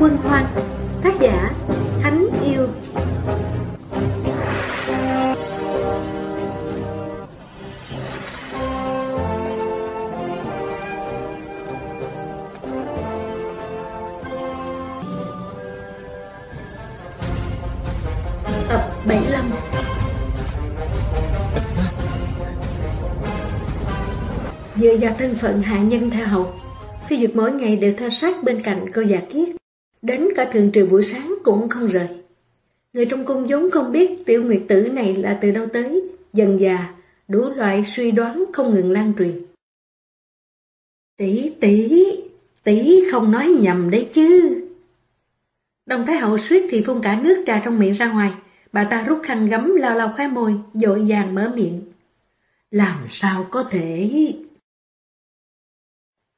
Quân Hoang Tác giả Thánh Yêu. Tập 75 Dựa vào thân phận hạ nhân theo hậu, Phi Duyệt mỗi ngày đều theo sát bên cạnh cô già kiết. Đến cả thường triều buổi sáng cũng không rời. Người trong cung vốn không biết tiểu nguyệt tử này là từ đâu tới Dần già, đủ loại suy đoán không ngừng lan truyền. Tỷ tỷ, tỷ không nói nhầm đấy chứ. Đồng Thái Hậu suýt thì phun cả nước trà trong miệng ra ngoài Bà ta rút khăn gấm lao lao khóe môi, dội vàng mở miệng. Làm sao có thể...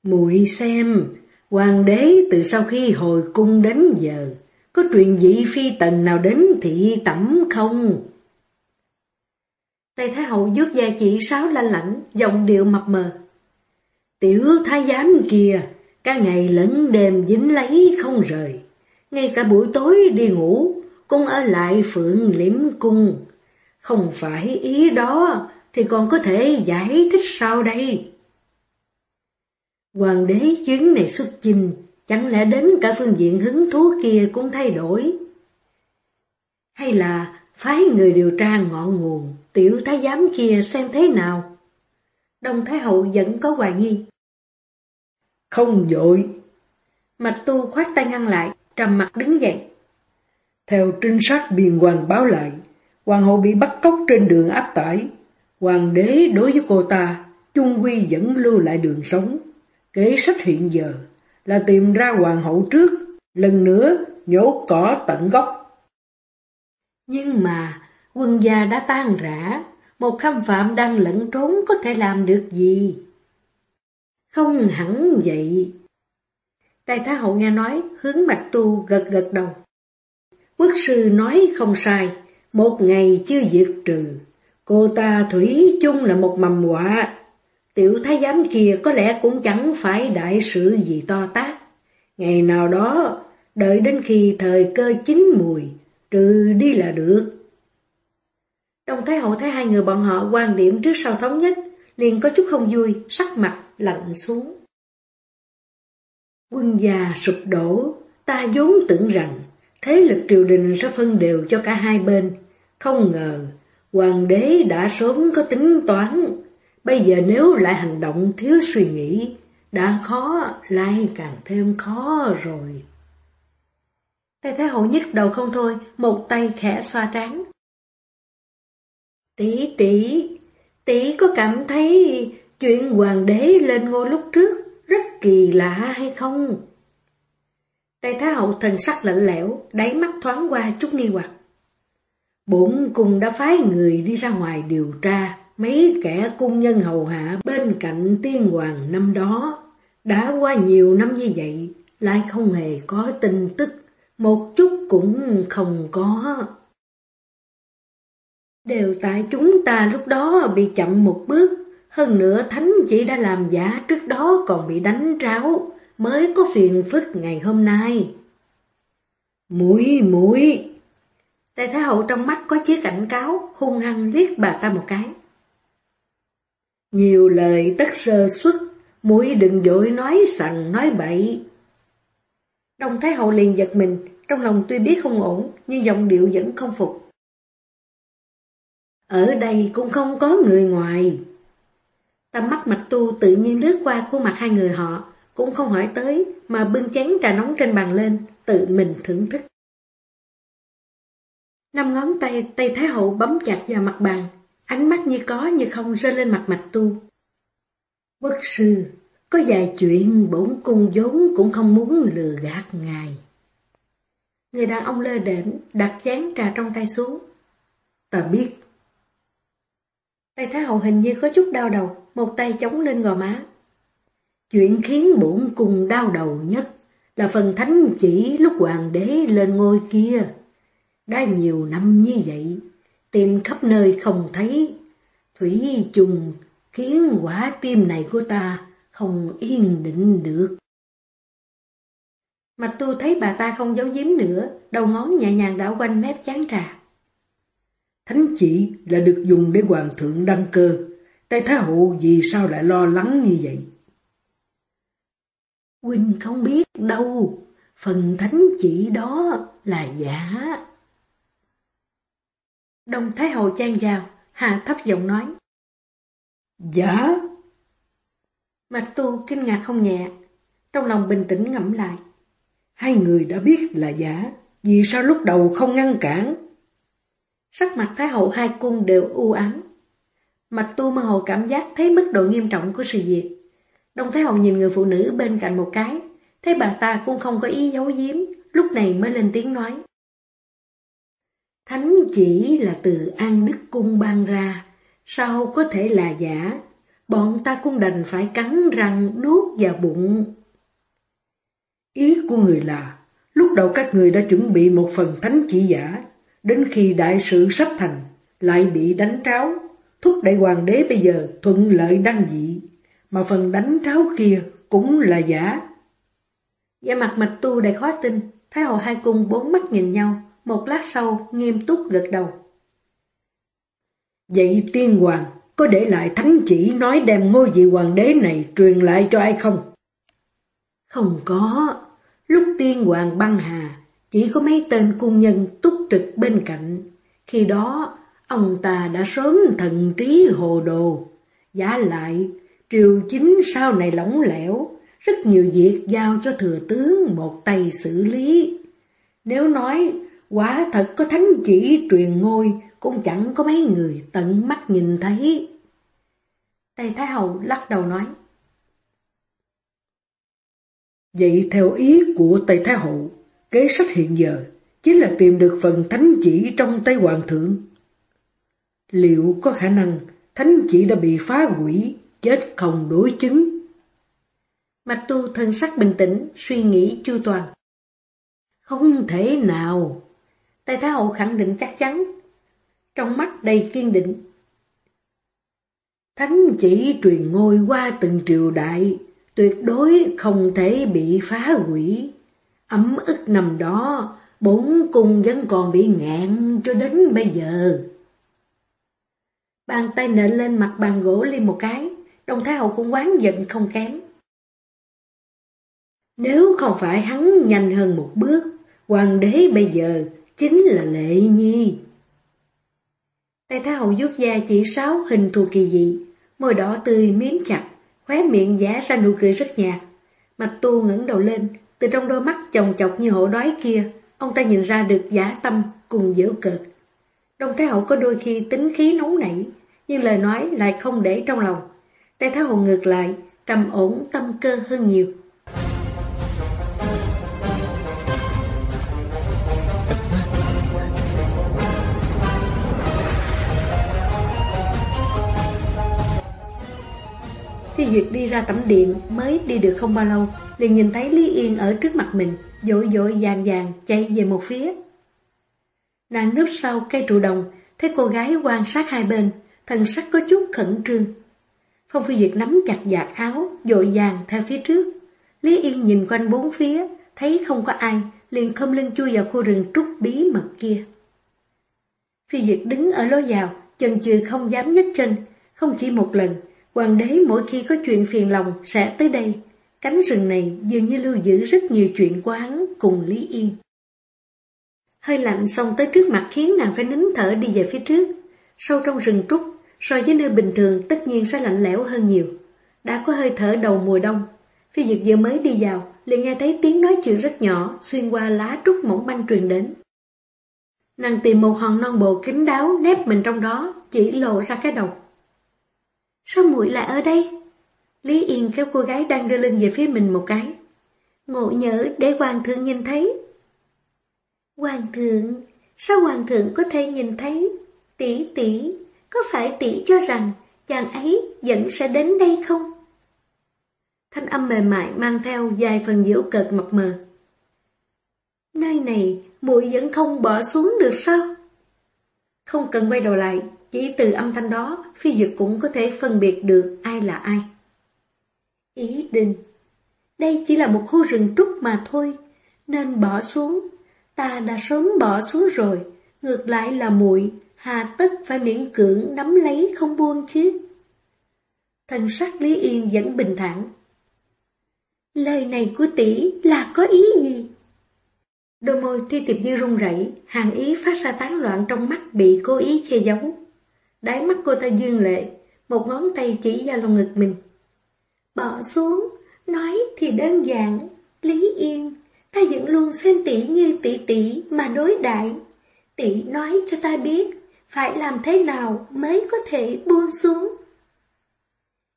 Muội xem, hoàng đế từ sau khi hồi cung đến giờ, có truyền vị phi tần nào đến thị tẩm không? Tây Thái Hậu vuốt da chỉ sáo lanh lảnh, giọng điệu mập mờ. Tiểu thái giám kia, cả ngày lẫn đêm dính lấy không rời. Ngay cả buổi tối đi ngủ, cũng ở lại phượng liễm cung. Không phải ý đó, thì còn có thể giải thích sao đây? Hoàng đế chuyến này xuất chinh, chẳng lẽ đến cả phương diện hứng thú kia cũng thay đổi? Hay là phái người điều tra ngọn nguồn, tiểu thái giám kia xem thế nào? Đông Thái Hậu vẫn có hoài nghi. Không dội. Mạch tu khoát tay ngăn lại, trầm mặt đứng dậy. Theo trinh sát biên hoàng báo lại, hoàng hậu bị bắt cóc trên đường áp tải. Hoàng đế đối với cô ta, chung quy vẫn lưu lại đường sống. Kế sách hiện giờ là tìm ra hoàng hậu trước, lần nữa nhổ cỏ tận gốc. Nhưng mà quân gia đã tan rã, một khâm phạm đang lẫn trốn có thể làm được gì? Không hẳn vậy. Tài Thái Hậu nghe nói, hướng mạch tu gật gật đầu. Quốc sư nói không sai, một ngày chưa diệt trừ. Cô ta thủy chung là một mầm họa. Tiểu thái giám kia có lẽ cũng chẳng phải đại sự gì to tác. Ngày nào đó, đợi đến khi thời cơ chín mùi, trừ đi là được. Đông Thái Hậu thấy hai người bọn họ quan điểm trước sau thống nhất, liền có chút không vui, sắc mặt lạnh xuống. Quân già sụp đổ, ta vốn tưởng rằng thế lực triều đình sẽ phân đều cho cả hai bên. Không ngờ, hoàng đế đã sớm có tính toán. Bây giờ nếu lại hành động thiếu suy nghĩ, đã khó, lại càng thêm khó rồi. Tây Thái Hậu nhức đầu không thôi, một tay khẽ xoa trán. Tỷ tỷ, tỷ có cảm thấy chuyện hoàng đế lên ngôi lúc trước rất kỳ lạ hay không? Tây Thái Hậu thần sắc lạnh lẽo, đáy mắt thoáng qua chút nghi hoặc. Bổn cung đã phái người đi ra ngoài điều tra mấy kẻ cung nhân hầu hạ bên cạnh tiên hoàng năm đó. Đã qua nhiều năm như vậy, lại không hề có tin tức, một chút cũng không có. Đều tại chúng ta lúc đó bị chậm một bước, hơn nữa thánh chỉ đã làm giả trước đó còn bị đánh tráo, mới có phiền phức ngày hôm nay. Mũi mũi Tề Thái Hậu trong mắt có chứa cảnh cáo, hung hăng liếc bà ta một cái. Nhiều lời tất sơ xuất, mũi đừng dội nói sằng nói bậy. Đông Thái Hậu liền giật mình, trong lòng tuy biết không ổn, nhưng giọng điệu vẫn không phục. Ở đây cũng không có người ngoài. Tầm mắt mạch tu tự nhiên lướt qua khuôn mặt hai người họ, cũng không hỏi tới, mà bưng chén trà nóng trên bàn lên, tự mình thưởng thức. Năm ngón tay tay Thái Hậu bấm chặt vào mặt bàn, ánh mắt như có như không rơi lên mặt mạch tu. Quốc sư, có vài chuyện bổn cung vốn cũng không muốn lừa gạt ngài. Người đàn ông lơ đễnh đặt chén trà trong tay xuống. Ta biết. Tay Thái Hậu hình như có chút đau đầu, một tay chống lên gò má. Chuyện khiến bổn cung đau đầu nhất là phần thánh chỉ lúc hoàng đế lên ngôi kia. Đã nhiều năm như vậy, tìm khắp nơi không thấy. Thủy trùng khiến quả tim này của ta không yên định được. Mạch tu thấy bà ta không giấu giếm nữa, đầu ngón nhẹ nhàng đảo quanh mép chán trà. Thánh chỉ là được dùng để hoàng thượng đăng cơ. Tây Thái Hộ vì sao lại lo lắng như vậy? Huynh không biết đâu, phần thánh chỉ đó là giả. Đông Thái Hậu chan vào, hạ thấp giọng nói. Giả? Mạch tu kinh ngạc không nhẹ, trong lòng bình tĩnh ngẫm lại. Hai người đã biết là giả, vì sao lúc đầu không ngăn cản? Sắc mặt Thái Hậu hai cung đều u ám. Mạch tu mơ hồ cảm giác thấy mức độ nghiêm trọng của sự việc. Đông Thái Hậu nhìn người phụ nữ bên cạnh một cái, thấy bà ta cũng không có ý giấu giếm, lúc này mới lên tiếng nói. Thánh chỉ là từ An Đức Cung ban ra, sao có thể là giả? Bọn ta cũng đành phải cắn răng nuốt vào bụng. Ý của người là, lúc đầu các người đã chuẩn bị một phần thánh chỉ giả, đến khi đại sự sắp thành, lại bị đánh tráo, thúc đẩy hoàng đế bây giờ thuận lợi đăng dị, mà phần đánh tráo kia cũng là giả. gia mặt mạch tu đầy khó tin, Thái hậu hai cung bốn mắt nhìn nhau, một lát sau nghiêm túc gật đầu. Vậy tiên hoàng có để lại thánh chỉ nói đem ngôi vị hoàng đế này truyền lại cho ai không? Không có. Lúc tiên hoàng băng hà, chỉ có mấy tên cung nhân túc trực bên cạnh. Khi đó, ông ta đã sớm thần trí hồ đồ. Giả lại, triều chính sau này lỏng lẻo, rất nhiều việc giao cho thừa tướng một tay xử lý. Nếu nói quả thật có thánh chỉ truyền ngôi, cũng chẳng có mấy người tận mắt nhìn thấy. Tây Thái Hậu lắc đầu nói. Vậy theo ý của Tây Thái Hậu, kế sách hiện giờ chính là tìm được phần thánh chỉ trong tay Hoàng thượng. Liệu có khả năng thánh chỉ đã bị phá hủy, chết không đối chứng? Mạch tu thân sắc bình tĩnh, suy nghĩ chu toàn. Không thể nào. Tây Thái Hậu khẳng định chắc chắn. Trong mắt đầy kiên định. Thánh chỉ truyền ngôi qua từng triều đại, tuyệt đối không thể bị phá hủy. Ấm ức nằm đó, bốn cung vẫn còn bị ngạn cho đến bây giờ. Bàn tay nện lên mặt bàn gỗ liên một cái, đồng thái hậu cũng quán giận không kém. Nếu không phải hắn nhanh hơn một bước, hoàng đế bây giờ chính là lệ nhi. Tay thái hậu vuốt da chỉ sáu hình thù kỳ dị, môi đỏ tươi miếm chặt, khóe miệng giả ra nụ cười rất nhạt. Mạch tu ngẩng đầu lên, từ trong đôi mắt chồng chọc như hổ đói kia, ông ta nhìn ra được giả tâm cùng dữ cực Đông Thái Hậu có đôi khi tính khí nóng nảy, nhưng lời nói lại không để trong lòng. Tây Thái Hậu ngược lại, trầm ổn tâm cơ hơn nhiều. Duyệt đi ra tẩm điện mới đi được không bao lâu, liền nhìn thấy Lý Yên ở trước mặt mình, dội dội vàng vàng chạy về một phía. Nàng núp sau cây trụ đồng, thấy cô gái quan sát hai bên, thần sắc có chút khẩn trương. Phong Phi Duyệt nắm chặt giặt áo, dội vàng theo phía trước. Lý Yên nhìn quanh bốn phía, thấy không có ai, liền không lưng chui vào khu rừng trúc bí mật kia. Phi Duyệt đứng ở lối vào, chần chừ không dám nhấc chân, không chỉ một lần, Hoàng đế mỗi khi có chuyện phiền lòng sẽ tới đây. Cánh rừng này dường như lưu giữ rất nhiều chuyện của hắn cùng Lý Yên. Hơi lạnh xong tới trước mặt khiến nàng phải nín thở đi về phía trước. Sâu trong rừng trúc, so với nơi bình thường tất nhiên sẽ lạnh lẽo hơn nhiều. Đã có hơi thở đầu mùa đông. Phi Duyệt vừa mới đi vào, liền nghe thấy tiếng nói chuyện rất nhỏ xuyên qua lá trúc mỏng manh truyền đến. Nàng tìm một hòn non bộ kín đáo nép mình trong đó, chỉ lộ ra cái đầu. Sao muội lại ở đây? Lý Yên kéo cô gái đang đưa lưng về phía mình một cái. Ngộ nhớ để hoàng thượng nhìn thấy. Hoàng thượng, sao hoàng thượng có thể nhìn thấy? Tỷ tỷ, có phải tỷ cho rằng chàng ấy vẫn sẽ đến đây không? Thanh âm mềm mại mang theo vài phần diễu cợt mập mờ. Nơi này muội vẫn không bỏ xuống được sao? Không cần quay đầu lại, chỉ từ âm thanh đó, phi duyệt cũng có thể phân biệt được ai là ai. Ý định Đây chỉ là một khu rừng trúc mà thôi. nên bỏ xuống. Ta đã sớm bỏ xuống rồi, ngược lại là muội hà tất phải miễn cưỡng nắm lấy không buông chứ. Thần sắc Lý Yên vẫn bình thản. Lời này của tỷ là có ý gì? Đôi môi thi tiệp như run rẩy, hàng ý phát ra tán loạn trong mắt bị cố ý che giấu. Đáy mắt cô ta dương lệ, một ngón tay chỉ vào lồng ngực mình. Bỏ xuống, nói thì đơn giản, Lý Yên, ta vẫn luôn xem tỷ như tỷ tỷ mà đối đại. Tỷ nói cho ta biết, phải làm thế nào mới có thể buông xuống.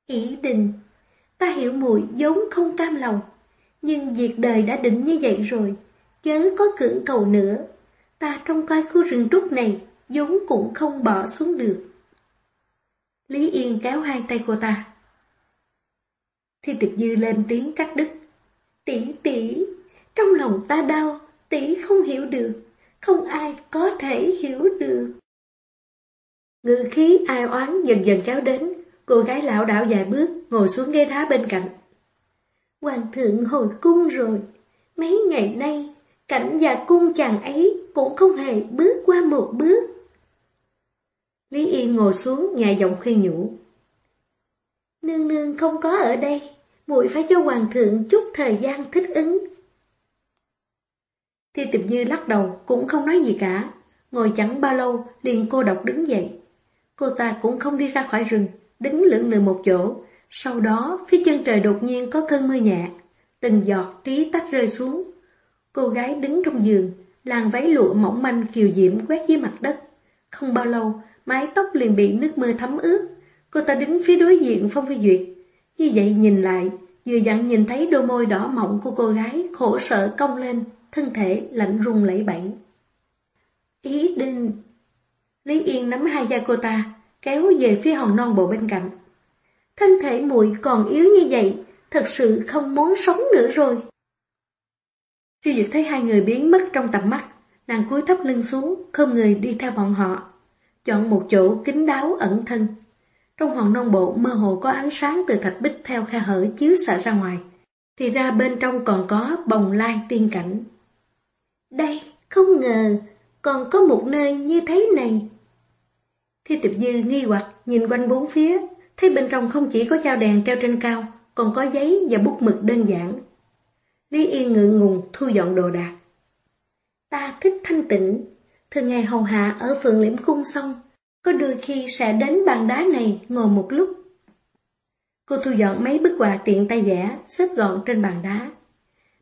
Ý định, ta hiểu muội vốn không cam lòng, nhưng việc đời đã định như vậy rồi, chớ có cưỡng cầu nữa. Ta trong coi khu rừng trúc này, vốn cũng không bỏ xuống được. Lý Yên kéo hai tay cô ta. Thi tiệp dư lên tiếng cắt đứt. Tỷ tỷ, trong lòng ta đau, tỷ không hiểu được, không ai có thể hiểu được. Ngư khí ai oán dần dần kéo đến, cô gái lão đảo vài bước, ngồi xuống ghế đá bên cạnh. Hoàng thượng hồi cung rồi, mấy ngày nay, cảnh và cung chàng ấy cũng không hề bước qua một bước. Lý Yên ngồi xuống, nhẹ giọng khuyên nhủ. Nương nương không có ở đây, muội phải cho hoàng thượng chút thời gian thích ứng. Thi Tịch Như lắc đầu, cũng không nói gì cả. Ngồi chẳng bao lâu, liền cô độc đứng dậy. Cô ta cũng không đi ra khỏi rừng, đứng lưỡng lự một chỗ. Sau đó, phía chân trời đột nhiên có cơn mưa nhẹ, từng giọt tí tách rơi xuống. Cô gái đứng trong giường, làn váy lụa mỏng manh kiều diễm quét dưới mặt đất. Không bao lâu, mái tóc liền bị nước mưa thấm ướt. Cô ta đứng phía đối diện Phong Phi Duyệt. Như vậy nhìn lại, vừa dặn nhìn thấy đôi môi đỏ mọng của cô gái khổ sở cong lên, thân thể lạnh run lẫy bẫy. Ý đinh... Lý Yên nắm hai da cô ta, kéo về phía hòn non bộ bên cạnh. Thân thể muội còn yếu như vậy, thật sự không muốn sống nữa rồi. Phiêu Duyệt thấy hai người biến mất trong tầm mắt, nàng cúi thấp lưng xuống, không người đi theo bọn họ chọn một chỗ kín đáo ẩn thân. Trong hoàng nông bộ mơ hồ có ánh sáng từ thạch bích theo khe hở chiếu xạ ra ngoài, thì ra bên trong còn có bồng lai tiên cảnh. Đây, không ngờ, còn có một nơi như thế này. Thi tiệp dư nghi hoặc nhìn quanh bốn phía, thấy bên trong không chỉ có chao đèn treo trên cao, còn có giấy và bút mực đơn giản. Lý Yên ngượng ngùng thu dọn đồ đạc. Ta thích thanh tịnh, thường ngày hầu hạ ở phường liễm cung xong, có đôi khi sẽ đến bàn đá này ngồi một lúc. Cô thu dọn mấy bức quà tiện tay vẽ, xếp gọn trên bàn đá.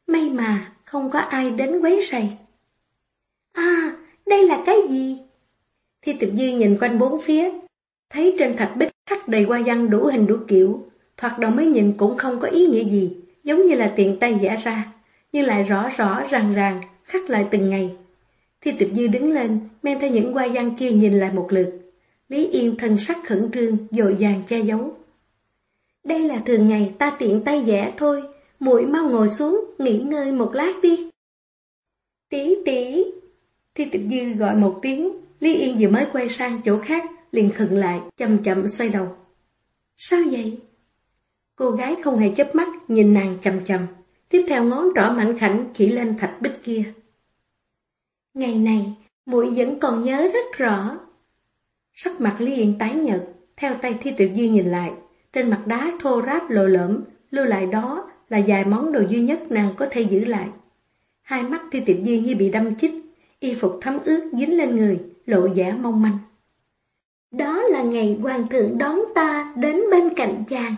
May mà không có ai đến quấy rầy. À, đây là cái gì? Thi tịch dư nhìn quanh bốn phía, thấy trên thạch bích khắc đầy hoa văn đủ hình đủ kiểu, thoạt đầu mới nhìn cũng không có ý nghĩa gì, giống như là tiện tay vẽ ra, nhưng lại rõ rõ ràng ràng, khắc lại từng ngày. Thi tiệp dư đứng lên, men theo những quai văn kia nhìn lại một lượt. Lý Yên thân sắc khẩn trương, dội vàng che giấu. Đây là thường ngày ta tiện tay vẽ thôi, muội mau ngồi xuống, nghỉ ngơi một lát đi. Tí tí. Thi tiệp dư gọi một tiếng, Lý Yên vừa mới quay sang chỗ khác, liền khựng lại, chậm chậm xoay đầu. Sao vậy? Cô gái không hề chớp mắt, nhìn nàng chầm chầm, tiếp theo ngón trỏ mạnh khảnh chỉ lên thạch bích kia. Ngày này, muội vẫn còn nhớ rất rõ. Sắc mặt Lý Yên tái nhợt, theo tay Thi Tuyệt Dư nhìn lại, trên mặt đá thô ráp lộ lỡm, lưu lại đó là vài món đồ duy nhất nàng có thể giữ lại. Hai mắt Thi Tuyệt Dư như bị đâm chích, y phục thấm ướt dính lên người, lộ vẻ mong manh. Đó là ngày hoàng thượng đón ta đến bên cạnh chàng.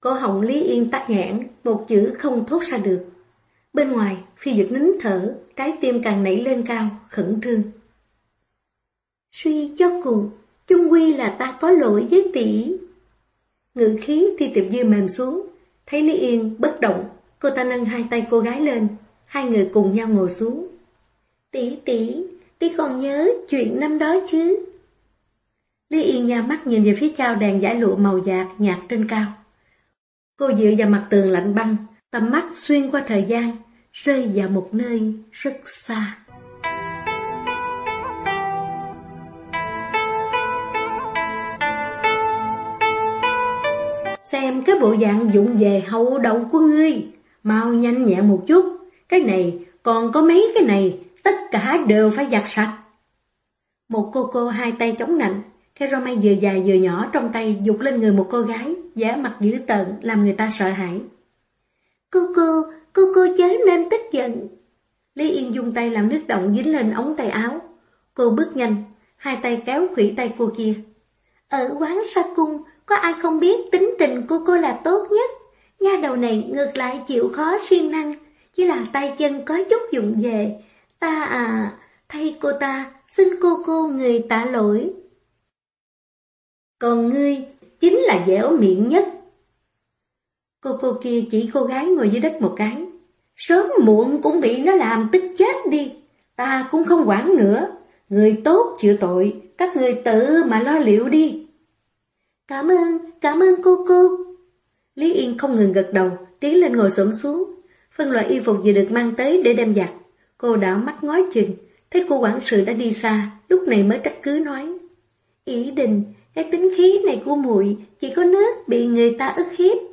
Cổ họng Lý Yên tắt nghẽn, một chữ không thốt ra được. Bên ngoài, phi duyệt nín thở, trái tim càng nảy lên cao, khẩn trương. Suy cho cùng, chung quy là ta có lỗi với tỷ. Ngự khí thi tiệp dư mềm xuống, thấy Lý Yên bất động, cô ta nâng hai tay cô gái lên, hai người cùng nhau ngồi xuống. Tỷ tỷ, tỷ còn nhớ chuyện năm đó chứ? Lý Yên nha mắt nhìn về phía trao đèn giải lụa màu dạt nhạt trên cao. Cô dựa vào mặt tường lạnh băng, tầm mắt xuyên qua thời gian, rơi vào một nơi rất xa. Xem cái bộ dạng dụng về hậu đậu của ngươi, mau nhanh nhẹ một chút, Cái này, còn có mấy cái này, tất cả đều phải giặt sạch. Một cô cô hai tay chống nạnh, cái roi may vừa dài vừa nhỏ trong tay dục lên người một cô gái, giá mặt dữ tợn làm người ta sợ hãi. Cô cô, cô cô chớ nên tức giận. Lý Yên dùng tay làm nước động dính lên ống tay áo. Cô bước nhanh, hai tay kéo khủy tay cô kia. Ở quán sa cung, có ai không biết tính tình của cô là tốt nhất? Nha đầu này ngược lại chịu khó siêng năng, chỉ là tay chân có chút dụng về. Ta à, thay cô ta, xin cô cô người tạ lỗi. Còn ngươi, chính là dẻo miệng nhất. Cô cô kia chỉ cô gái ngồi dưới đất một cái. Sớm muộn cũng bị nó làm tức chết đi. Ta cũng không quản nữa. Người tốt chịu tội, các người tự mà lo liệu đi. Cảm ơn, cảm ơn cô cô. Lý Yên không ngừng gật đầu, tiến lên ngồi xổm xuống. Phân loại y phục vừa được mang tới để đem giặt. Cô đảo mắt ngói chừng, thấy cô quản sự đã đi xa, lúc này mới trách cứ nói. Ý định, cái tính khí này của muội chỉ có nước bị người ta ức hiếp.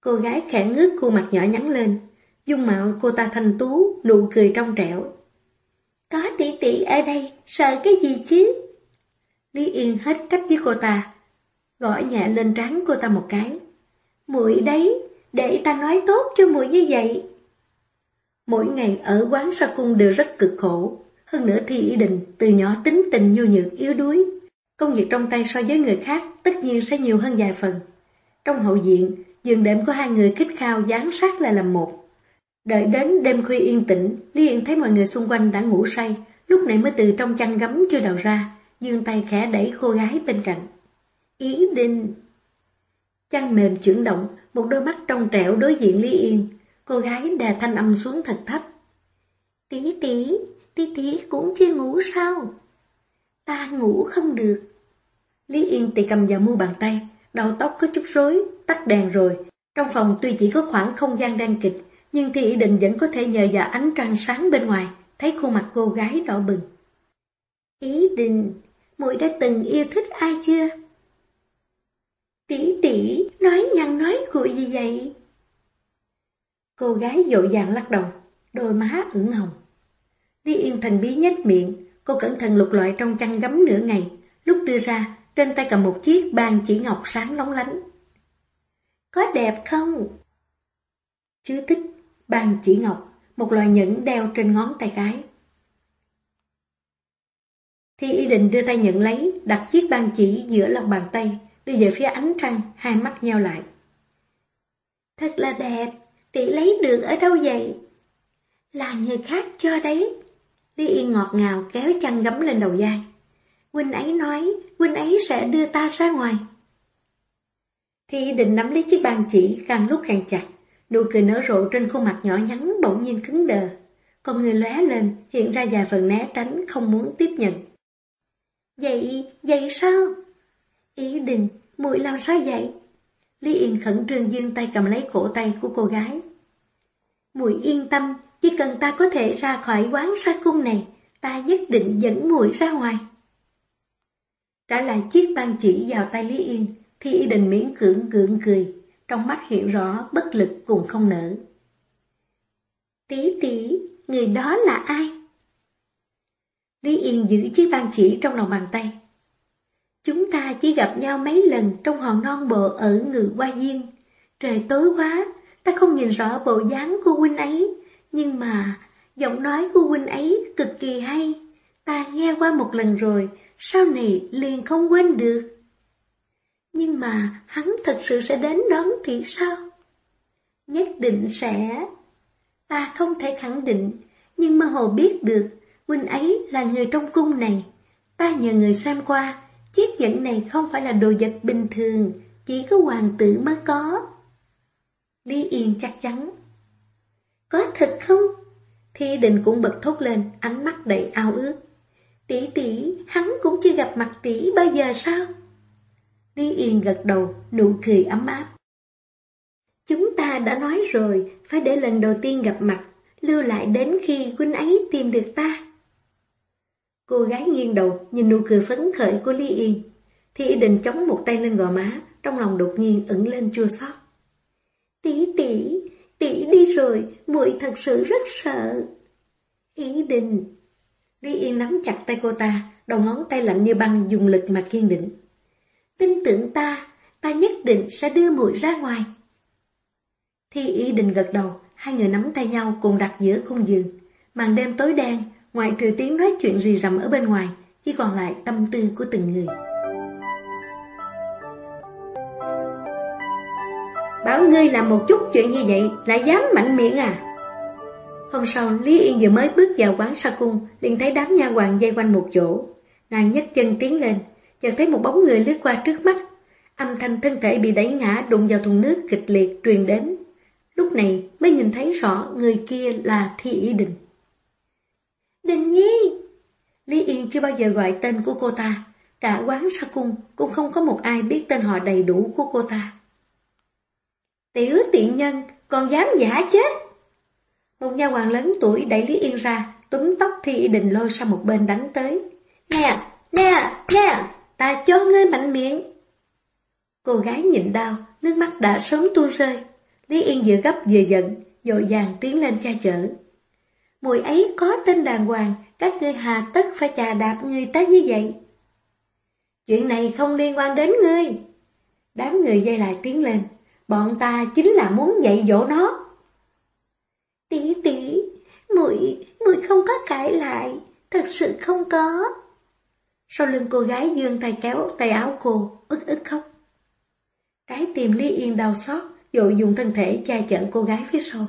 Cô gái khẽ ngước khuôn mặt nhỏ nhắn lên, dung mạo cô ta thanh tú, nụ cười trong trẻo. Có tỷ tỷ ở đây, sợ cái gì chứ? Lý Yên hết cách với cô ta, gõ nhẹ lên trán cô ta một cái. Muội đấy, để ta nói tốt cho muội như vậy. Mỗi ngày ở quán sa cung đều rất cực khổ, hơn nữa thì ý định từ nhỏ tính tình nhu nhược yếu đuối. Công việc trong tay so với người khác tất nhiên sẽ nhiều hơn vài phần. Trong hậu diện giường đệm của hai người khích khao dán sát lại làm một. Đợi đến đêm khuya yên tĩnh, Lý Yên thấy mọi người xung quanh đã ngủ say, lúc này mới từ trong chăn gấm chưa đào ra, dương tay khẽ đẩy cô gái bên cạnh. Ý định... Chăn mềm chuyển động, một đôi mắt trong trẻo đối diện Lý Yên. Cô gái đè thanh âm xuống thật thấp. Tí tí, tí tí cũng chưa ngủ sao? Ta ngủ không được. Lý Yên tì cầm vào mu bàn tay, đầu tóc có chút rối, tắt đèn rồi. Trong phòng tuy chỉ có khoảng không gian đang kịch, nhưng thì ý định vẫn có thể nhờ vào ánh trăng sáng bên ngoài, thấy khuôn mặt cô gái đỏ bừng. Ý định, muội đã từng yêu thích ai chưa? Tỷ tỷ, nói nhăn nói cuội gì vậy? Cô gái dội vàng lắc đầu, đôi má ửng hồng. Lý Yên thần bí nhếch miệng, cô cẩn thận lục loại trong chăn gấm nửa ngày, lúc đưa ra, trên tay cầm một chiếc bàn chỉ ngọc sáng lóng lánh. Có đẹp không? Chú thích, bàn chỉ ngọc, một loại nhẫn đeo trên ngón tay cái. Thi ý định đưa tay nhận lấy, đặt chiếc bàn chỉ giữa lòng bàn tay, đi về phía ánh trăng, hai mắt nhau lại. Thật là đẹp, tỷ lấy được ở đâu vậy? Là người khác cho đấy. Lý Yên ngọt ngào kéo chăn gấm lên đầu dai. Huynh ấy nói, huynh ấy sẽ đưa ta ra ngoài. Thi định nắm lấy chiếc bàn chỉ càng lúc càng chặt, nụ cười nở rộ trên khuôn mặt nhỏ nhắn bỗng nhiên cứng đờ. Con người lóe lên, hiện ra vài phần né tránh, không muốn tiếp nhận. Vậy, vậy sao? Ý định, muội làm sao vậy? Lý Yên khẩn trương dương tay cầm lấy cổ tay của cô gái. Muội yên tâm, chỉ cần ta có thể ra khỏi quán sa cung này, ta nhất định dẫn muội ra ngoài. Trả lại chiếc ban chỉ vào tay Lý Yên, thì ý định miễn cưỡng gượng cười, trong mắt hiện rõ bất lực cùng không nở. Tí tí, người đó là ai? Lý Yên giữ chiếc ban chỉ trong lòng bàn tay. Chúng ta chỉ gặp nhau mấy lần trong hòn non bộ ở ngự qua duyên. Trời tối quá, ta không nhìn rõ bộ dáng của huynh ấy, nhưng mà giọng nói của huynh ấy cực kỳ hay. Ta nghe qua một lần rồi, sau này liền không quên được. Nhưng mà hắn thật sự sẽ đến đón thì sao? Nhất định sẽ... Ta không thể khẳng định, nhưng mơ hồ biết được huynh ấy là người trong cung này. Ta nhờ người xem qua, chiếc nhẫn này không phải là đồ vật bình thường, chỉ có hoàng tử mới có. Lý Yên chắc chắn. Có thật không? Thi định cũng bật thốt lên, ánh mắt đầy ao ước. Tỷ tỷ, hắn cũng chưa gặp mặt tỷ bao giờ sao? Lý Yên gật đầu, nụ cười ấm áp. Chúng ta đã nói rồi, phải để lần đầu tiên gặp mặt, lưu lại đến khi huynh ấy tìm được ta. Cô gái nghiêng đầu, nhìn nụ cười phấn khởi của Lý Yên. Thì ý định chống một tay lên gò má, trong lòng đột nhiên ẩn lên chua xót. Tỷ tỷ, tỷ đi rồi, muội thật sự rất sợ. Ý định. Lý Yên nắm chặt tay cô ta, đầu ngón tay lạnh như băng dùng lực mà kiên định. Tin tưởng ta, ta nhất định sẽ đưa muội ra ngoài. Thi Y định gật đầu, hai người nắm tay nhau cùng đặt giữa khung giường. Màn đêm tối đen, ngoại trừ tiếng nói chuyện rì rầm ở bên ngoài, chỉ còn lại tâm tư của từng người. Bảo ngươi làm một chút chuyện như vậy, lại dám mạnh miệng à? Hôm sau, Lý Yên vừa mới bước vào quán sa cung, liền thấy đám nha hoàng dây quanh một chỗ. Nàng nhấc chân tiến lên, chợt thấy một bóng người lướt qua trước mắt. Âm thanh thân thể bị đẩy ngã đụng vào thùng nước kịch liệt truyền đến. Lúc này mới nhìn thấy rõ người kia là Thi Ý Đình. Đình Nhi! Lý Yên chưa bao giờ gọi tên của cô ta. Cả quán sa cung cũng không có một ai biết tên họ đầy đủ của cô ta. Tiểu tiện nhân, còn dám giả chết! Một nha hoàng lớn tuổi đẩy Lý Yên ra, túm tóc thì định lôi sang một bên đánh tới. Nè, nè, nè, ta cho ngươi mạnh miệng. Cô gái nhịn đau, nước mắt đã sớm tuôn rơi. Lý Yên vừa gấp vừa giận, dội dàng tiến lên cha chở. Mùi ấy có tên đàng hoàng, các ngươi hà tất phải chà đạp người ta như vậy. Chuyện này không liên quan đến ngươi. Đám người dây lại tiến lên, bọn ta chính là muốn dạy dỗ nó tí tí muội muội không có cãi lại, thật sự không có. Sau lưng cô gái dương tay kéo tay áo cô, ức ức khóc. Trái tìm Lý Yên đau xót, dội dùng thân thể che chở cô gái phía sau.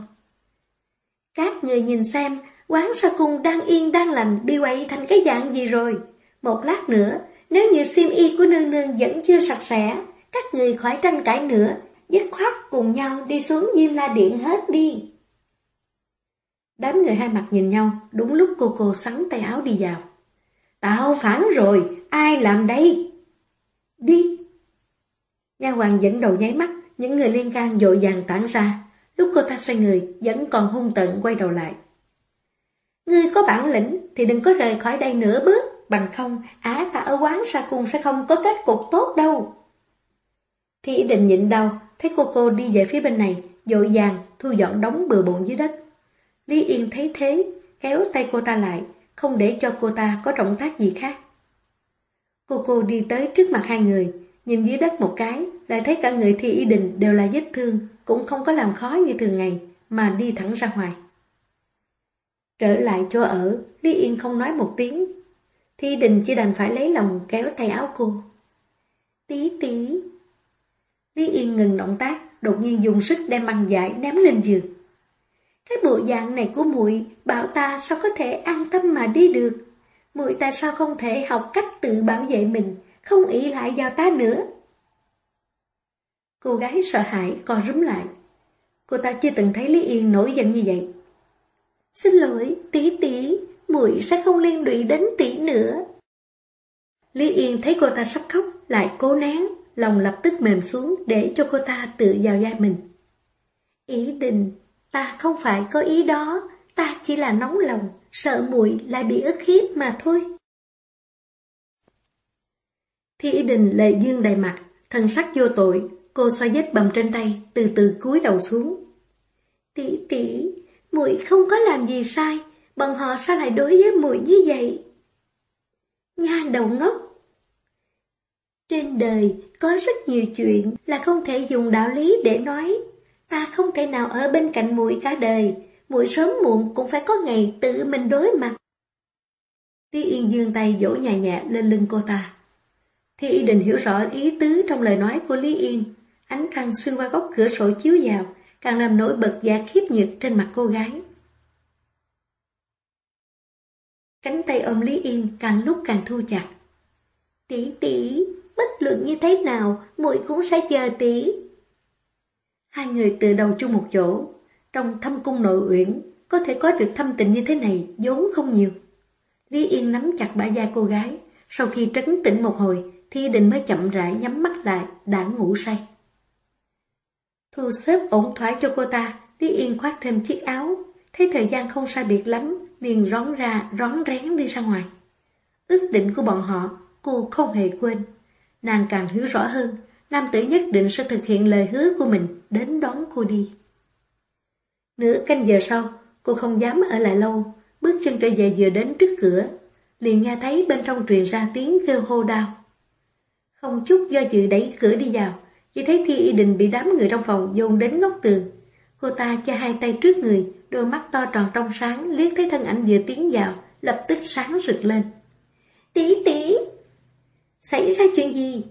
Các người nhìn xem, quán sa cung đang yên đang lành đi quậy thành cái dạng gì rồi. Một lát nữa, nếu như sim y của nương nương vẫn chưa sạch sẽ, các người khỏi tranh cãi nữa, dứt khoát cùng nhau đi xuống Diêm La Điện hết đi. Đám người hai mặt nhìn nhau, đúng lúc cô cô sắn tay áo đi vào. Tao phản rồi, ai làm đây? Đi! Nha hoàng dẫn đầu nháy mắt, những người liên can dội vàng tản ra. Lúc cô ta xoay người, vẫn còn hung tận quay đầu lại. Ngươi có bản lĩnh thì đừng có rời khỏi đây nửa bước, bằng không á ta ở quán sa cung sẽ không có kết cục tốt đâu. Thì định nhịn đau, thấy cô cô đi về phía bên này, dội vàng thu dọn đóng bừa bộn dưới đất. Lý Yên thấy thế, kéo tay cô ta lại, không để cho cô ta có động tác gì khác. Cô cô đi tới trước mặt hai người, nhìn dưới đất một cái, lại thấy cả người thi y đình đều là vết thương, cũng không có làm khó như thường ngày, mà đi thẳng ra ngoài. Trở lại chỗ ở, Lý Yên không nói một tiếng. Thi đình chỉ đành phải lấy lòng kéo tay áo cô. Tí tí. Lý Yên ngừng động tác, đột nhiên dùng sức đem băng giải ném lên giường. Cái bộ dạng này của muội bảo ta sao có thể an tâm mà đi được. Muội ta sao không thể học cách tự bảo vệ mình, không ý lại vào ta nữa. Cô gái sợ hãi co rúm lại. Cô ta chưa từng thấy Lý Yên nổi giận như vậy. Xin lỗi, tỷ tỷ, muội sẽ không liên lụy đến tỷ nữa. Lý Yên thấy cô ta sắp khóc, lại cố nén, lòng lập tức mềm xuống để cho cô ta tự vào vai mình. Ý định, ta không phải có ý đó, ta chỉ là nóng lòng, sợ muội lại bị ức hiếp mà thôi. Thi ý đình lệ dương đầy mặt, thân sắc vô tội, cô xoa vết bầm trên tay, từ từ cúi đầu xuống. Tỷ tỷ, muội không có làm gì sai, bọn họ sao lại đối với muội như vậy? Nha đầu ngốc! Trên đời có rất nhiều chuyện là không thể dùng đạo lý để nói. Ta không thể nào ở bên cạnh muội cả đời, muội sớm muộn cũng phải có ngày tự mình đối mặt. Lý Yên dương tay dỗ nhẹ nhẹ lên lưng cô ta. Thi Y Đình hiểu rõ ý tứ trong lời nói của Lý Yên. Ánh trăng xuyên qua góc cửa sổ chiếu vào, càng làm nổi bật vẻ khiếp nhược trên mặt cô gái. Cánh tay ôm Lý Yên càng lúc càng thu chặt. Tỷ tỷ, bất luận như thế nào, muội cũng sẽ chờ tỷ. Hai người từ đầu chung một chỗ, trong thâm cung nội uyển, có thể có được thâm tình như thế này vốn không nhiều. Lý Yên nắm chặt bả vai cô gái, sau khi trấn tĩnh một hồi, Thi Định mới chậm rãi nhắm mắt lại, đã ngủ say. Thu xếp ổn thỏa cho cô ta, Lý Yên khoác thêm chiếc áo, thấy thời gian không sai biệt lắm, liền rón ra, rón rén đi ra ngoài. Ước định của bọn họ, cô không hề quên. Nàng càng hiểu rõ hơn, nam tử nhất định sẽ thực hiện lời hứa của mình đến đón cô đi. Nửa canh giờ sau, cô không dám ở lại lâu, bước chân trở về vừa đến trước cửa, liền nghe thấy bên trong truyền ra tiếng kêu hô đau. Không chút do dự đẩy cửa đi vào, chỉ thấy Thi Y Đình bị đám người trong phòng dồn đến ngóc tường. Cô ta cho hai tay trước người, đôi mắt to tròn trong sáng, liếc thấy thân ảnh vừa tiến vào, lập tức sáng rực lên. Tí tí! Xảy ra chuyện gì?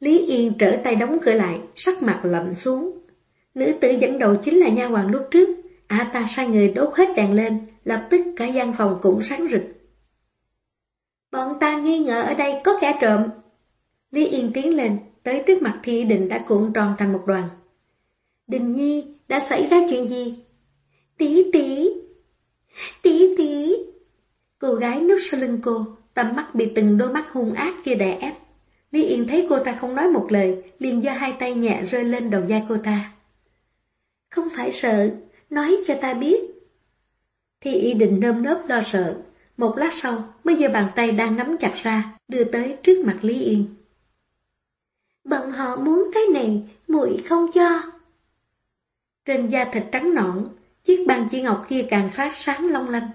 Lý Yên trở tay đóng cửa lại, sắc mặt lạnh xuống. Nữ tử dẫn đầu chính là nha hoàng lúc trước, À ta sai người đốt hết đèn lên, lập tức cả gian phòng cũng sáng rực. Bọn ta nghi ngờ ở đây có kẻ trộm. Lý Yên tiến lên, tới trước mặt Thi Định đã cuộn tròn thành một đoàn. Đình Nhi, đã xảy ra chuyện gì? Tỷ tỷ! Tỷ tỷ! Cô gái núp sau lưng cô, tầm mắt bị từng đôi mắt hung ác kia đè ép. Lý Yên thấy cô ta không nói một lời, liền giơ hai tay nhẹ rơi lên đầu vai cô ta. Không phải sợ, nói cho ta biết. Thì y định nơm nớp lo sợ, một lát sau mới giơ bàn tay đang nắm chặt ra, đưa tới trước mặt Lý Yên. Bọn họ muốn cái này, muội không cho. Trên da thịt trắng nõn, chiếc bàn chỉ ngọc kia càng phát sáng long lanh.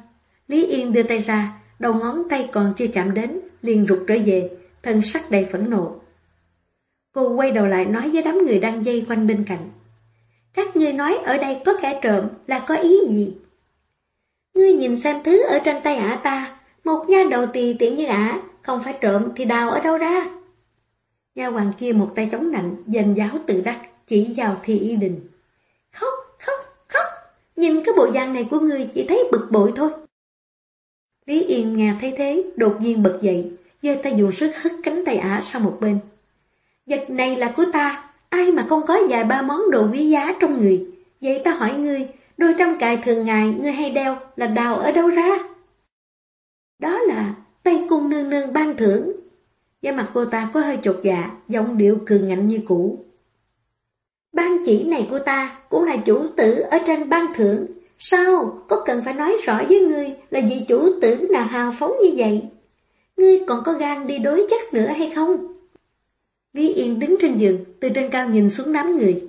Lý Yên đưa tay ra, đầu ngón tay còn chưa chạm đến, liền rụt trở về, thân sắc đầy phẫn nộ. Cô quay đầu lại nói với đám người đang dây quanh bên cạnh. Các ngươi nói ở đây có kẻ trộm là có ý gì? Ngươi nhìn xem thứ ở trên tay ả ta, một nha đầu tì tiện như ả, không phải trộm thì đào ở đâu ra? Nha hoàng kia một tay chống nạnh, dành giáo tự đắc, chỉ vào thi y đình. Khóc, khóc, khóc, nhìn cái bộ dạng này của ngươi chỉ thấy bực bội thôi. Lý Yên nghe thấy thế, đột nhiên bật dậy, giơ tay dùng sức hất cánh tay ả sang một bên. Vật này là của ta, ai mà không có vài ba món đồ quý giá trong người. Vậy ta hỏi ngươi, đôi trăm cài thường ngày ngươi hay đeo là đào ở đâu ra? Đó là tay cung nương nương ban thưởng. Da mặt cô ta có hơi chột dạ, giọng điệu cường ngạnh như cũ. Ban chỉ này của ta cũng là chủ tử ở trên ban thưởng. Sao? Có cần phải nói rõ với ngươi là vị chủ tử nào hào phóng như vậy? Ngươi còn có gan đi đối chắc nữa hay không? Lý Yên đứng trên giường, từ trên cao nhìn xuống đám người.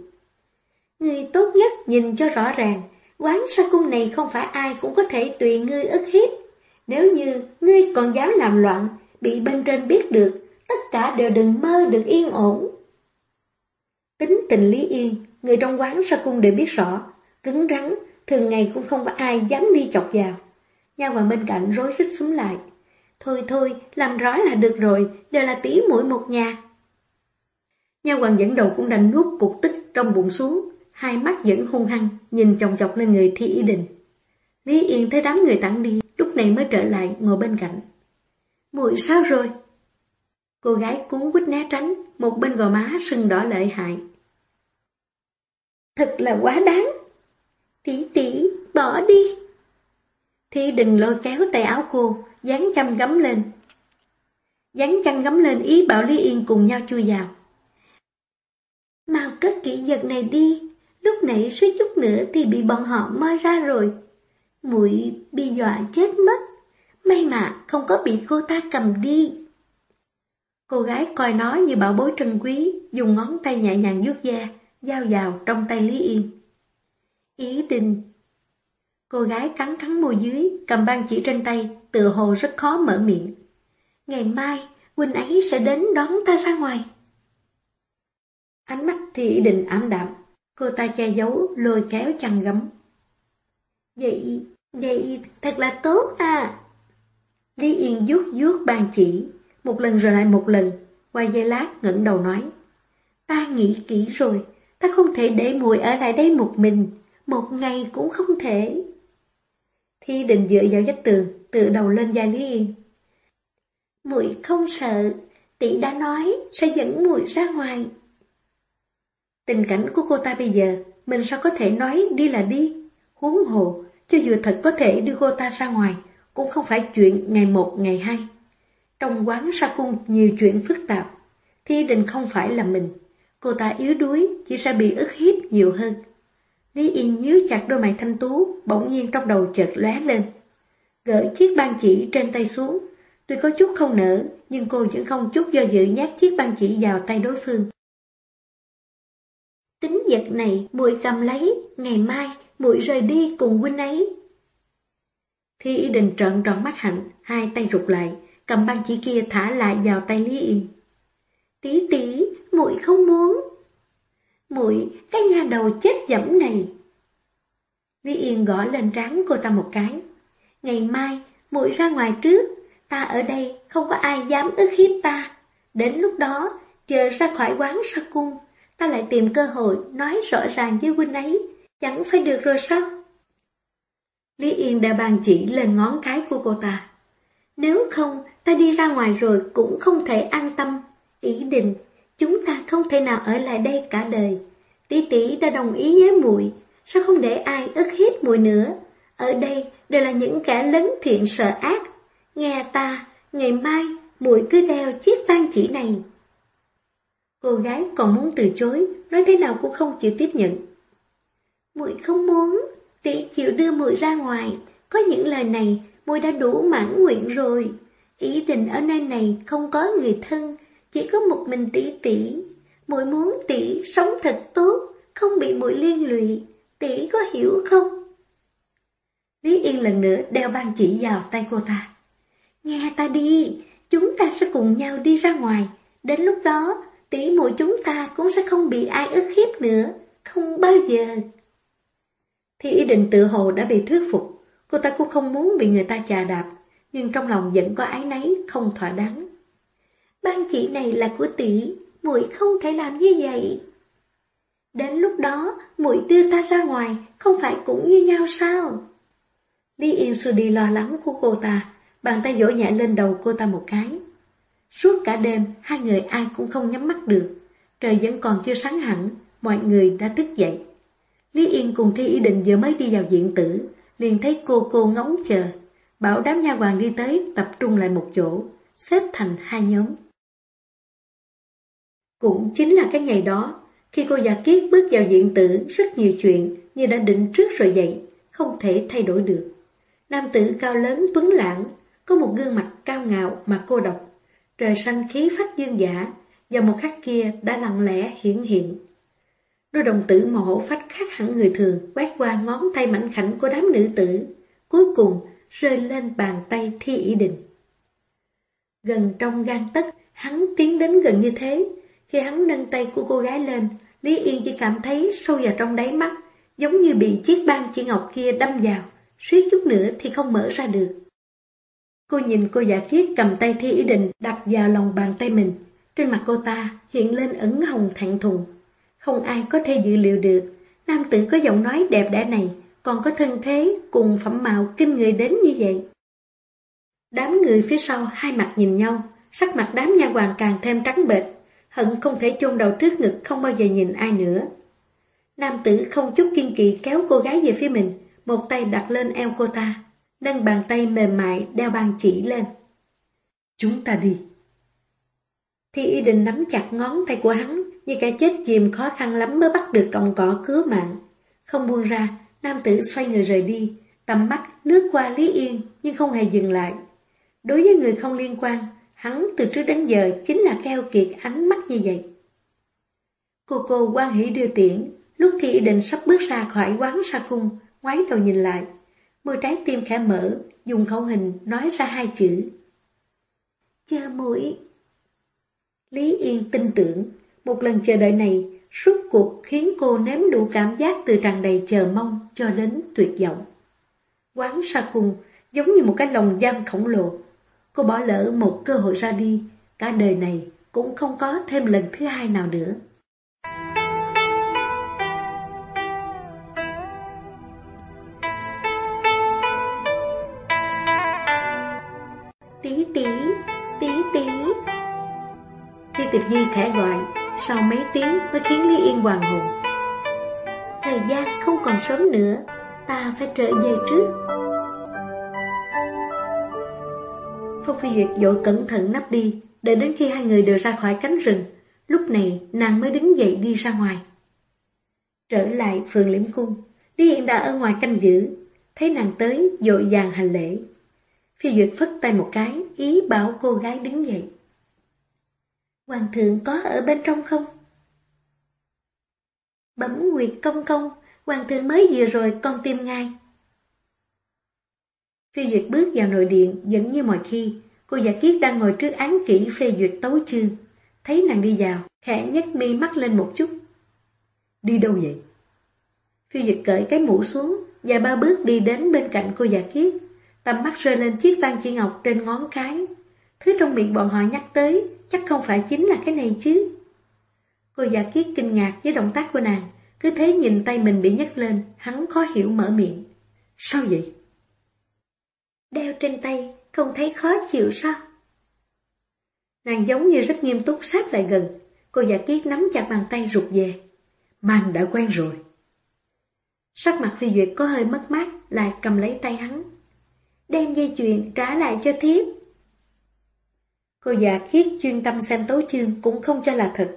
Ngươi tốt nhất nhìn cho rõ ràng, quán sa cung này không phải ai cũng có thể tùy ngươi ức hiếp. Nếu như ngươi còn dám làm loạn, bị bên trên biết được, tất cả đều đừng mơ được yên ổn. Tính tình Lý Yên, người trong quán sa cung đều biết rõ, cứng rắn, thường ngày cũng không có ai dám đi chọc vào. Nha hoàng bên cạnh rối rít xuống lại. Thôi thôi, làm rõ là được rồi, đều là tỷ mũi một nhà. Nha hoàng dẫn đầu cũng đành nuốt cục tức trong bụng xuống, hai mắt vẫn hung hăng, nhìn chồng chọc lên người thi ý định. Lý Yên thấy đám người tặng đi, lúc này mới trở lại ngồi bên cạnh. Mùi sao rồi? Cô gái cuốn quýt né tránh, một bên gò má sưng đỏ lợi hại. Thật là quá đáng. Tỷ tỷ, bỏ đi. Thi đình lôi kéo tay áo cô, dán chăn gấm lên. Dán chăn gấm lên ý bảo Lý Yên cùng nhau chui vào. Mau cất kỹ vật này đi, lúc nãy suýt chút nữa thì bị bọn họ moi ra rồi. Muội bị dọa chết mất, may mà không có bị cô ta cầm đi. Cô gái coi nó như bảo bối trân quý, dùng ngón tay nhẹ nhàng vuốt da, giao vào trong tay Lý Yên. Ý định Cô gái cắn cắn môi dưới, cầm băng chỉ trên tay, tựa hồ rất khó mở miệng. Ngày mai, huynh ấy sẽ đến đón ta ra ngoài. Ánh mắt thì ý định ám đạm, cô ta che giấu, lôi kéo chăn gấm. Vậy, vậy thật là tốt à. Lý Yên vuốt vuốt bàn chỉ, một lần rồi lại một lần, qua giây lát ngẩng đầu nói. Ta nghĩ kỹ rồi, ta không thể để muội ở lại đây một mình, một ngày cũng không thể. Thi định dựa vào vách tường, tự đầu lên vai Lý Yên. Muội không sợ, tỷ đã nói sẽ dẫn muội ra ngoài. Tình cảnh của cô ta bây giờ, mình sao có thể nói đi là đi? Huống hồ, cho dù thật có thể đưa cô ta ra ngoài, cũng không phải chuyện ngày một ngày hai. Trong quán sa cung nhiều chuyện phức tạp, Thi định không phải là mình. Cô ta yếu đuối, chỉ sẽ bị ức hiếp nhiều hơn. Lý Yên nhíu chặt đôi mày thanh tú, bỗng nhiên trong đầu chợt lóe lên. Gỡ chiếc băng chỉ trên tay xuống. Tuy có chút không nở, nhưng cô vẫn không chút do dự nhát chiếc băng chỉ vào tay đối phương. Tính vật này muội cầm lấy, ngày mai muội rời đi cùng huynh ấy. Thi ý định trợn tròn mắt hạnh, hai tay rụt lại, cầm băng chỉ kia thả lại vào tay Lý Yên. Tí tí, muội không muốn. Muội, cái nhà đầu chết dẫm này. Lý Yên gõ lên trán cô ta một cái. Ngày mai, muội ra ngoài trước, ta ở đây không có ai dám ức hiếp ta. Đến lúc đó, chờ ra khỏi quán sa cung, ta lại tìm cơ hội nói rõ ràng với huynh ấy, chẳng phải được rồi sao? Lý Yên đã bàn chỉ lên ngón cái của cô ta. Nếu không, ta đi ra ngoài rồi cũng không thể an tâm. Ý định, chúng ta không thể nào ở lại đây cả đời. Tỷ tỷ đã đồng ý với muội, sao không để ai ức hiếp muội nữa? Ở đây đều là những kẻ lấn thiện sợ ác. Nghe ta, ngày mai muội cứ đeo chiếc ban chỉ này. Cô gái còn muốn từ chối, nói thế nào cũng không chịu tiếp nhận. Muội không muốn, tỷ chịu đưa muội ra ngoài, có những lời này muội đã đủ mãn nguyện rồi. Ý định ở nơi này không có người thân, chỉ có một mình tỷ tỷ. Muội muốn tỷ sống thật tốt, không bị muội liên lụy. Tỷ có hiểu không? Lý Yên lần nữa đeo băng chỉ vào tay cô ta. Nghe ta đi, chúng ta sẽ cùng nhau đi ra ngoài. Đến lúc đó, tỷ muội chúng ta cũng sẽ không bị ai ức hiếp nữa. Không bao giờ. Thì ý định tự hồ đã bị thuyết phục. Cô ta cũng không muốn bị người ta chà đạp, nhưng trong lòng vẫn có ái nấy không thỏa đáng. Ban chỉ này là của tỷ, muội không thể làm như vậy. Đến lúc đó, muội đưa ta ra ngoài, không phải cũng như nhau sao? Lý Yên Xu đi lo lắng của cô ta, bàn tay vỗ nhẹ lên đầu cô ta một cái. Suốt cả đêm, hai người ai cũng không nhắm mắt được. Trời vẫn còn chưa sáng hẳn, mọi người đã thức dậy. Lý Yên cùng Thi ý định vừa mới đi vào diện tử, liền thấy cô cô ngóng chờ. Bảo đám nha hoàng đi tới tập trung lại một chỗ, xếp thành hai nhóm. Cũng chính là cái ngày đó, khi cô giả kiết bước vào diện tử, rất nhiều chuyện như đã định trước rồi vậy, không thể thay đổi được. Nam tử cao lớn tuấn lãng, có một gương mặt cao ngạo mà cô độc. Trời xanh khí phách dương giả, và một khắc kia đã lặng lẽ hiển hiện. Đôi đồng tử màu hổ phách khác hẳn người thường, quét qua ngón tay mảnh khảnh của đám nữ tử, cuối cùng rơi lên bàn tay thi ý định. Gần trong gan tất, hắn tiến đến gần như thế. Khi hắn nâng tay của cô gái lên, Lý Yên chỉ cảm thấy sâu vào trong đáy mắt, giống như bị chiếc băng chỉ ngọc kia đâm vào, suýt chút nữa thì không mở ra được. Cô nhìn cô giả kiết cầm tay thi ý định đặt vào lòng bàn tay mình. Trên mặt cô ta hiện lên ẩn hồng thẹn thùng. Không ai có thể dự liệu được, nam tử có giọng nói đẹp đẽ này, còn có thân thế cùng phẩm mạo kinh người đến như vậy. Đám người phía sau hai mặt nhìn nhau, sắc mặt đám nha hoàng càng thêm trắng bệch, hận không thể chôn đầu trước ngực không bao giờ nhìn ai nữa. Nam tử không chút kiên kỳ kéo cô gái về phía mình, một tay đặt lên eo cô ta, nâng bàn tay mềm mại đeo bàn chỉ lên. Chúng ta đi. Thì y định nắm chặt ngón tay của hắn, như cả chết chìm khó khăn lắm mới bắt được cọng cỏ cứu mạng. Không buông ra, nam tử xoay người rời đi, tầm mắt lướt qua Lý Yên nhưng không hề dừng lại. Đối với người không liên quan, hắn từ trước đến giờ chính là keo kiệt ánh mắt như vậy. Cô cô quan hỷ đưa tiễn, lúc thì y định sắp bước ra khỏi quán sa cung, ngoái đầu nhìn lại. Môi trái tim khẽ mở, dùng khẩu hình nói ra hai chữ. Chờ mũi. Lý Yên tin tưởng, một lần chờ đợi này suốt cuộc khiến cô nếm đủ cảm giác từ tràn đầy chờ mong cho đến tuyệt vọng. Quán sa cung giống như một cái lồng giam khổng lồ. Cô bỏ lỡ một cơ hội ra đi, cả đời này cũng không có thêm lần thứ hai nào nữa. Tí tí, tí tí. Khi Tịch Nhi khẽ gọi, sau mấy tiếng mới khiến Lý Yên hoàng hồn. Thời gian không còn sớm nữa, ta phải trở về trước. Phong Phi Duyệt dội cẩn thận nắp đi, đợi đến khi hai người đều ra khỏi cánh rừng, lúc này nàng mới đứng dậy đi ra ngoài. Trở lại phường liễm cung, Lý Hiện đã ở ngoài canh giữ, thấy nàng tới dội vàng hành lễ. Phi Duyệt phất tay một cái, ý bảo cô gái đứng dậy. Hoàng thượng có ở bên trong không? Bẩm Nguyệt công công, hoàng thượng mới vừa rồi con tim ngay. Phi Duyệt bước vào nội điện vẫn như mọi khi, cô giả kiết đang ngồi trước án kỹ phê duyệt tấu chương. Thấy nàng đi vào, khẽ nhấc mi mắt lên một chút. Đi đâu vậy? Phi Duyệt cởi cái mũ xuống và ba bước đi đến bên cạnh cô giả kiết. Tầm mắt rơi lên chiếc vang chi ngọc trên ngón cái. Thứ trong miệng bọn họ nhắc tới chắc không phải chính là cái này chứ. Cô giả kiết kinh ngạc với động tác của nàng, cứ thế nhìn tay mình bị nhấc lên, hắn khó hiểu mở miệng. Sao vậy? Đeo trên tay, không thấy khó chịu sao? Nàng giống như rất nghiêm túc sát lại gần, cô giả kiết nắm chặt bàn tay rụt về. màng đã quen rồi. Sắc mặt phi duyệt có hơi mất mát, lại cầm lấy tay hắn. Đem dây chuyền trả lại cho thiếp. Cô già kiết chuyên tâm xem tấu chương cũng không cho là thật.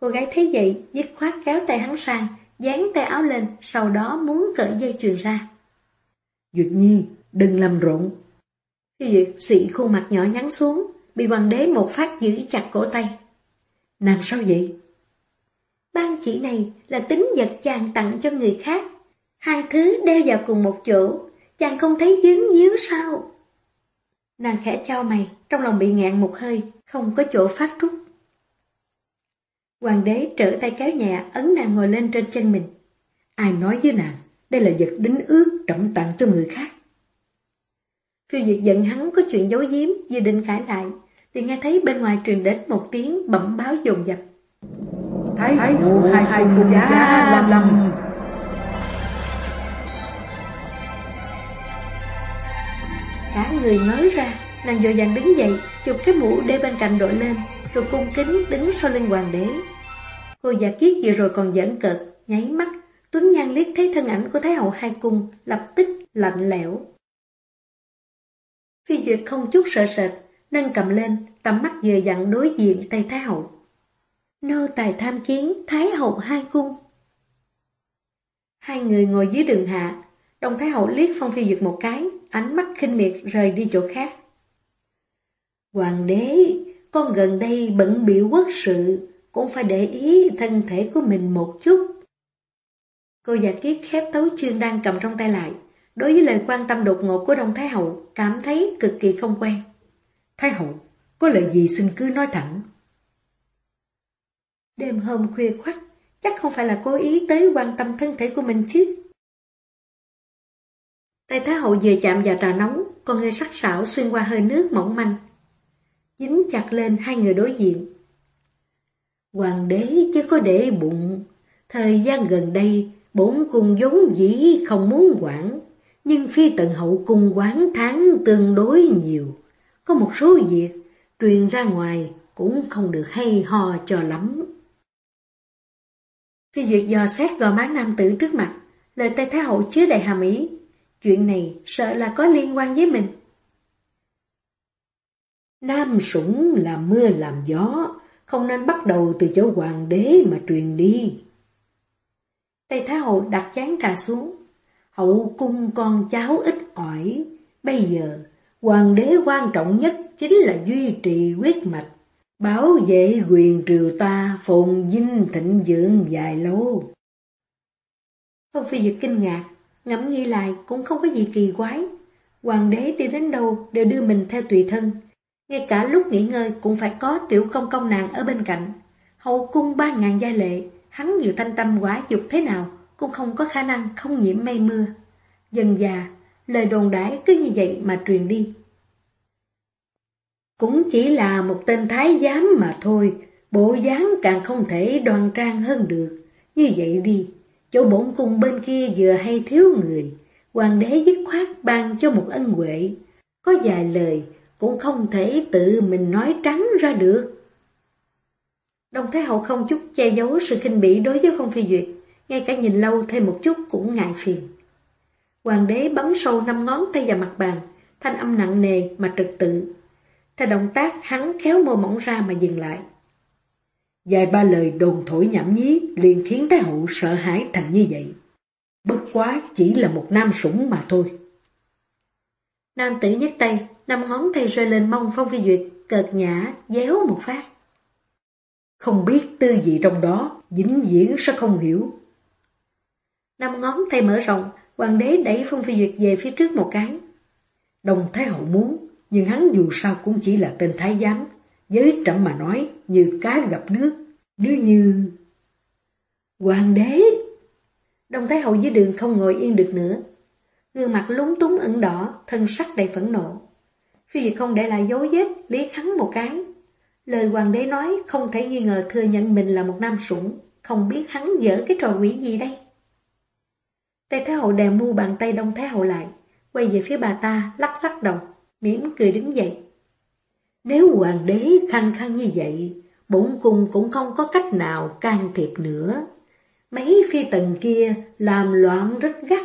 Cô gái thấy vậy, dứt khoát kéo tay hắn sang, dán tay áo lên, sau đó muốn cởi dây chuyền ra. Duyệt Nhi, đừng làm rộn. Phi Duyệt xị khuôn mặt nhỏ nhắn xuống, bị hoàng đế một phát giữ chặt cổ tay. Nàng sao vậy? Ban chỉ này là tính vật chàng tặng cho người khác. Hai thứ đeo vào cùng một chỗ, chàng không thấy dướng díu sao? Nàng khẽ trao mày, trong lòng bị ngạn một hơi, không có chỗ phát rút. Hoàng đế trở tay kéo nhẹ, ấn nàng ngồi lên trên chân mình. Ai nói với nàng, đây là vật đính ước trọng tặng cho người khác. Phiêu Duyệt giận hắn có chuyện giấu giếm, dự định cãi lại, thì nghe thấy bên ngoài truyền đến một tiếng bẩm báo dồn dập. Thái, Thái hai hai cùng giá làm lầm. Cả người ngớ ra, nàng dội dàng đứng dậy, chụp cái mũ để bên cạnh đội lên, rồi cung kính đứng sau lưng hoàng đế. Cô giả kiết vừa rồi còn giỡn cợt, nháy mắt, Tuấn Nhan liếc thấy thân ảnh của Thái hậu hai cung, lập tức lạnh lẽo. Phi Duyệt không chút sợ sệt, nâng cầm lên, tầm mắt vừa dặn đối diện tay Thái hậu. Nô tài tham kiến Thái hậu hai cung. Hai người ngồi dưới đường hạ, đồng Thái hậu liếc Phong Phi Duyệt một cái, ánh mắt khinh miệt rời đi chỗ khác. Hoàng đế, con gần đây bận biểu quốc sự, cũng phải để ý thân thể của mình một chút. Cô già kiết khép tấu chương đang cầm trong tay lại. Đối với lời quan tâm đột ngột của Đông Thái Hậu, cảm thấy cực kỳ không quen. Thái Hậu, có lời gì xin cứ nói thẳng. Đêm hôm khuya khoắt, chắc không phải là cố ý tới quan tâm thân thể của mình chứ. Tay Thái Hậu vừa chạm vào trà nóng, con hơi sắc sảo xuyên qua hơi nước mỏng manh. Dính chặt lên hai người đối diện. Hoàng đế chứ có để bụng, thời gian gần đây, bổn cung vốn dĩ không muốn quản, nhưng phi tận hậu cung quán tháng tương đối nhiều. Có một số việc truyền ra ngoài cũng không được hay ho cho lắm. Phi Duyệt dò xét gò má nam tử trước mặt, lời tay Thái Hậu chứa đầy hàm ý. Chuyện này sợ là có liên quan với mình. Nam sủng là mưa làm gió, không nên bắt đầu từ chỗ hoàng đế mà truyền đi. Tây Thái Hậu đặt chán trà xuống. Hậu cung con cháu ít ỏi. Bây giờ, hoàng đế quan trọng nhất chính là duy trì quyết mạch, bảo vệ quyền triều ta phồn vinh thịnh vượng dài lâu. Phong Phi Dực kinh ngạc, ngẫm nghĩ lại cũng không có gì kỳ quái. Hoàng đế đi đến đâu đều đưa mình theo tùy thân. Ngay cả lúc nghỉ ngơi cũng phải có tiểu công công nàng ở bên cạnh. Hậu cung ba ngàn gia lệ, hắn nhiều thanh tâm quả dục thế nào cũng không có khả năng không nhiễm mây mưa. Dần già, lời đồn đãi cứ như vậy mà truyền đi. Cũng chỉ là một tên thái giám mà thôi, bộ dáng càng không thể đoan trang hơn được. Như vậy đi, chỗ bổn cung bên kia vừa hay thiếu người, hoàng đế dứt khoát ban cho một ân huệ. Có vài lời cũng không thể tự mình nói trắng ra được. Đông Thái Hậu không chút che giấu sự khinh bỉ đối với Phong Phi Duyệt, ngay cả nhìn lâu thêm một chút cũng ngại phiền. Hoàng đế bấm sâu năm ngón tay vào mặt bàn, thanh âm nặng nề mà trật tự. Theo động tác hắn kéo môi mỏng ra mà dừng lại. Dài ba lời đồn thổi nhảm nhí liền khiến Thái Hậu sợ hãi thành như vậy. Bất quá chỉ là một nam sủng mà thôi. Nam tử nhấc tay, năm ngón tay rơi lên mông Phong Phi Duyệt, cợt nhã, déo một phát. Không biết tư vị trong đó, dính diễn sẽ không hiểu. Năm ngón tay mở rộng, hoàng đế đẩy Phong Phi Duyệt về phía trước một cái. Đồng Thái Hậu muốn, nhưng hắn dù sao cũng chỉ là tên thái giám, với trẫm mà nói như cá gặp nước, nếu như... Hoàng đế! Đồng Thái Hậu dưới đường không ngồi yên được nữa. Gương mặt lúng túng ửng đỏ, thân sắc đầy phẫn nộ. Phi Duyệt không để lại dấu vết, liếc hắn một cái. Lời hoàng đế nói không thể nghi ngờ thừa nhận mình là một nam sủng, không biết hắn dở cái trò quỷ gì đây. Tây Thái Hậu đè mu bàn tay Đông Thái Hậu lại, quay về phía bà ta, lắc lắc đầu, mỉm cười đứng dậy. Nếu hoàng đế khăng khăng như vậy, bổn cung cũng không có cách nào can thiệp nữa. Mấy phi tần kia làm loạn rất gắt,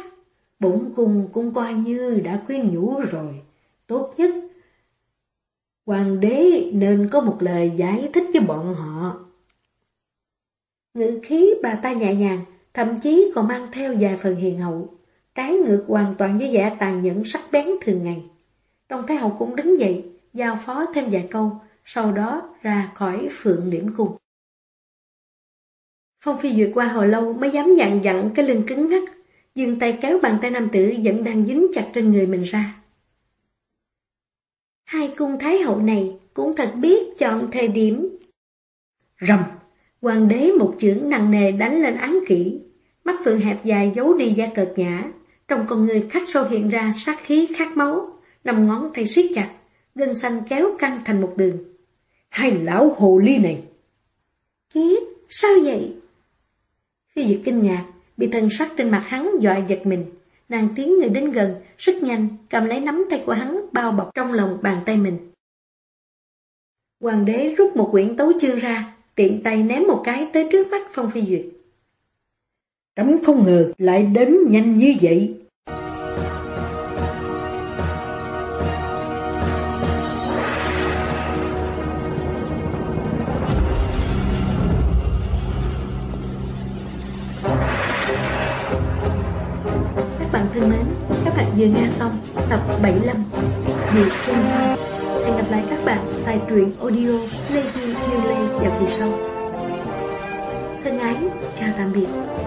bổn cung cũng coi như đã khuyên nhủ rồi. Tốt nhất, hoàng đế nên có một lời giải thích với bọn họ. Ngữ khí bà ta nhẹ nhàng, thậm chí còn mang theo vài phần hiền hậu, trái ngược hoàn toàn với vẻ tàn nhẫn sắc bén thường ngày. Đồng Thái Hậu cũng đứng dậy, giao phó thêm vài câu, sau đó ra khỏi phượng điểm cung. Phong Phi Duyệt qua hồi lâu mới dám dặn dặn cái lưng cứng ngắc, dừng tay kéo bàn tay nam tử vẫn đang dính chặt trên người mình ra. Hai cung thái hậu này cũng thật biết chọn thời điểm. Rầm! Hoàng đế một chưởng nặng nề đánh lên án kỹ, mắt phượng hẹp dài giấu đi da cợt nhã, trong con người khách sâu hiện ra sát khí khát máu, nằm ngón tay siết chặt, gân xanh kéo căng thành một đường. Hai lão hồ ly này! Kiếp, sao vậy? Phi Duyệt kinh ngạc, bị thân sắc trên mặt hắn dọa giật mình. Nàng tiến người đến gần, rất nhanh, cầm lấy nắm tay của hắn bao bọc trong lòng bàn tay mình. Hoàng đế rút một quyển tấu chương ra, tiện tay ném một cái tới trước mắt Phong Phi Duyệt. Trẫm không ngờ lại đến nhanh như vậy. Các bạn thân mến, các bạn vừa nghe xong tập 75 Dược Cung Hoang. Hẹn gặp lại các bạn tại truyện audio Lê như Lê vào kỳ sau. Thân ái, chào tạm biệt.